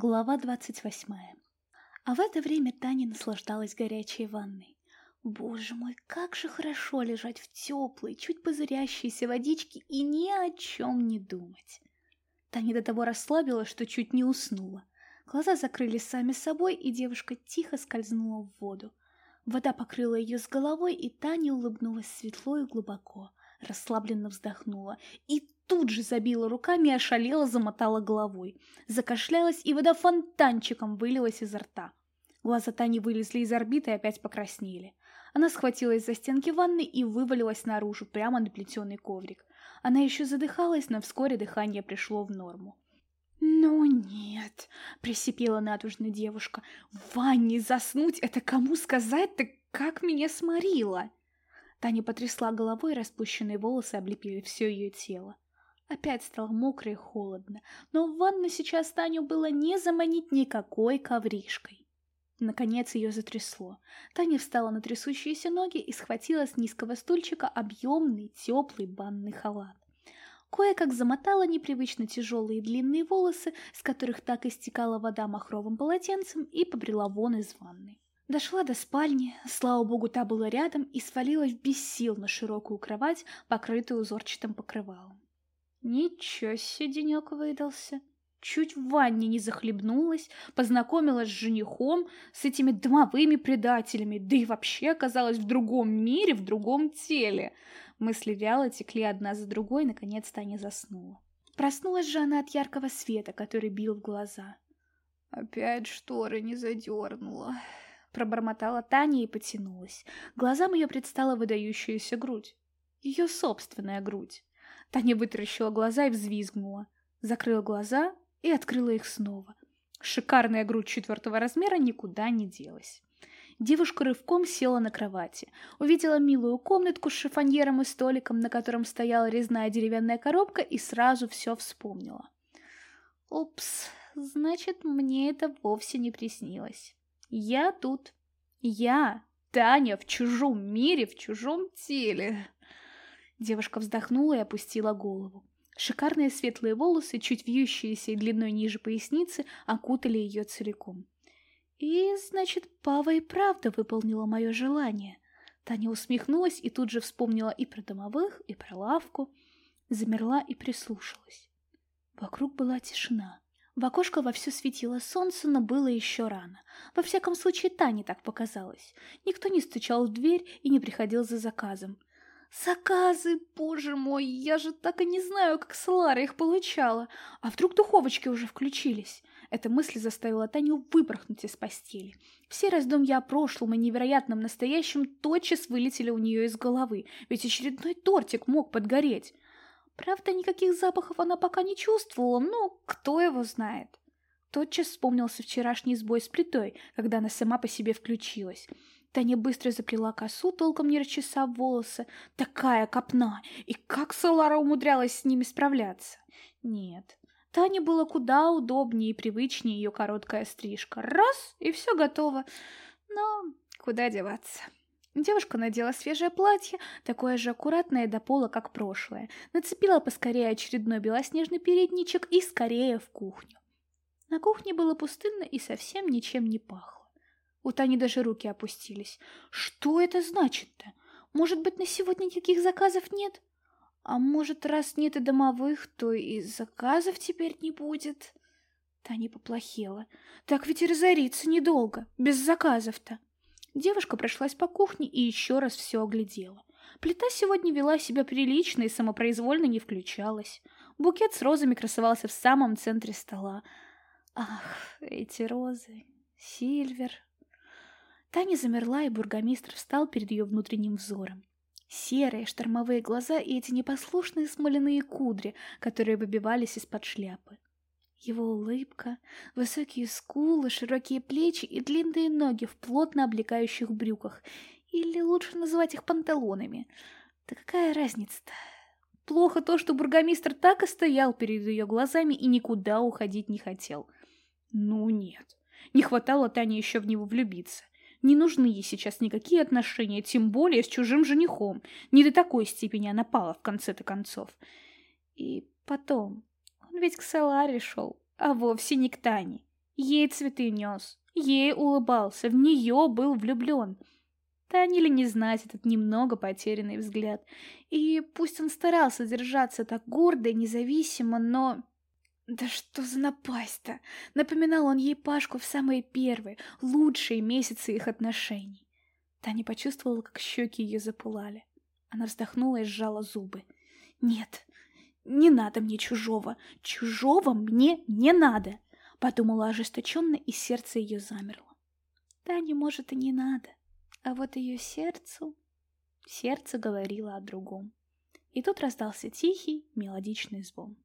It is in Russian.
Глава двадцать восьмая. А в это время Таня наслаждалась горячей ванной. Боже мой, как же хорошо лежать в теплой, чуть позырящейся водичке и ни о чем не думать. Таня до того расслабилась, что чуть не уснула. Глаза закрылись сами собой, и девушка тихо скользнула в воду. Вода покрыла ее с головой, и Таня улыбнулась светло и глубоко, расслабленно вздохнула и тут же забила руками и ошалела, замотала головой. Закашлялась, и вода фонтанчиком вылилась изо рта. Глаза Тани вылезли из орбиты и опять покраснели. Она схватилась за стенки ванны и вывалилась наружу, прямо на плетеный коврик. Она еще задыхалась, но вскоре дыхание пришло в норму. «Ну нет», — присипела натужная девушка, — «в ванне заснуть — это кому сказать-то, как меня сморило?» Таня потрясла головой, распущенные волосы облепили все ее тело. Опять стало мокро и холодно, но в ванну сейчас Таню было не заманить никакой ковришкой. Наконец ее затрясло. Таня встала на трясущиеся ноги и схватила с низкого стульчика объемный, теплый банный халат. Кое-как замотала непривычно тяжелые длинные волосы, с которых так истекала вода махровым полотенцем, и побрела вон из ванны. Дошла до спальни, слава богу, та была рядом, и свалилась без сил на широкую кровать, покрытую узорчатым покрывалом. Ничего себе денек выдался. Чуть в ванне не захлебнулась, познакомилась с женихом, с этими домовыми предателями, да и вообще оказалась в другом мире, в другом теле. Мысли вяло текли одна за другой, наконец Таня заснула. Проснулась же она от яркого света, который бил в глаза. «Опять шторы не задернула», — пробормотала Таня и потянулась. Глазам ее предстала выдающаяся грудь. Ее собственная грудь. Таня вытаращила глаза и взвизгнула. Закрыла глаза и открыла их снова. Шикарная грудь четвертого размера никуда не делась. Девушка рывком села на кровати, увидела милую комнатку с шифоньером и столиком, на котором стояла резная деревянная коробка, и сразу все вспомнила. Упс, значит, мне это вовсе не приснилось. Я тут. Я, Таня, в чужом мире, в чужом теле. Девушка вздохнула и опустила голову. Шикарные светлые волосы, чуть вьющиеся и длиной ниже поясницы, окутали ее целиком. И, значит, Пава и правда выполнила мое желание. Таня усмехнулась и тут же вспомнила и про домовых, и про лавку. Замерла и прислушалась. Вокруг была тишина. В окошко вовсю светило солнце, но было еще рано. Во всяком случае, Тане так показалось. Никто не стучал в дверь и не приходил за заказом. Заказы, боже мой, я же так и не знаю, как Слара их получала. А вдруг духовочки уже включились? Эта мысль заставила Таню выпорхнуть из постели. Все раздумья о прошлом и невероятном настоящем тотчас вылетели у нее из головы, ведь очередной тортик мог подгореть. Правда, никаких запахов она пока не чувствовала, но кто его знает. Тотчас вспомнился вчерашний сбой с плитой, когда она сама по себе включилась. Таня быстро заплела косу, толком не расчесав волосы. Такая копна! И как Солара умудрялась с ними справляться? Нет, Тане было куда удобнее и привычнее ее короткая стрижка. Раз, и все готово. Но куда деваться? Девушка надела свежее платье, такое же аккуратное до пола, как прошлое, нацепила поскорее очередной белоснежный передничек и скорее в кухню. На кухне было пустынно и совсем ничем не пахло. У Тани даже руки опустились. Что это значит-то? Может быть, на сегодня никаких заказов нет? А может, раз нет и домовых, то и заказов теперь не будет? Таня поплохела. Так ведь и разориться недолго, без заказов-то. Девушка прошлась по кухне и еще раз все оглядела. Плита сегодня вела себя прилично и самопроизвольно не включалась. Букет с розами красовался в самом центре стола. Ах, эти розы. Сильвер, Таня замерла, и бургомистр встал перед ее внутренним взором. Серые штормовые глаза и эти непослушные смоляные кудри, которые выбивались из-под шляпы. Его улыбка, высокие скулы, широкие плечи и длинные ноги в плотно облекающих брюках, или лучше называть их панталонами. Да какая разница-то? Плохо то, что бургомистр так и стоял перед ее глазами и никуда уходить не хотел. Ну нет, не хватало Тане еще в него влюбиться. Не нужны ей сейчас никакие отношения, тем более с чужим женихом. Не до такой степени она пала в конце-то концов. И потом, он ведь к Саларе шел, а вовсе не к Тане. Ей цветы нес, ей улыбался, в нее был влюблен. Таня ли не знать этот немного потерянный взгляд. И пусть он старался держаться так гордо и независимо, но... Да что за напасть-то? Напоминал он ей Пашку в самые первые, лучшие месяцы их отношений. Таня почувствовала, как щеки ее запылали. Она вздохнула и сжала зубы. «Нет, не надо мне чужого. Чужого мне не надо!» Подумала ожесточенно, и сердце ее замерло. Тане, может, и не надо. А вот ее сердцу... Сердце говорило о другом. И тут раздался тихий, мелодичный звон.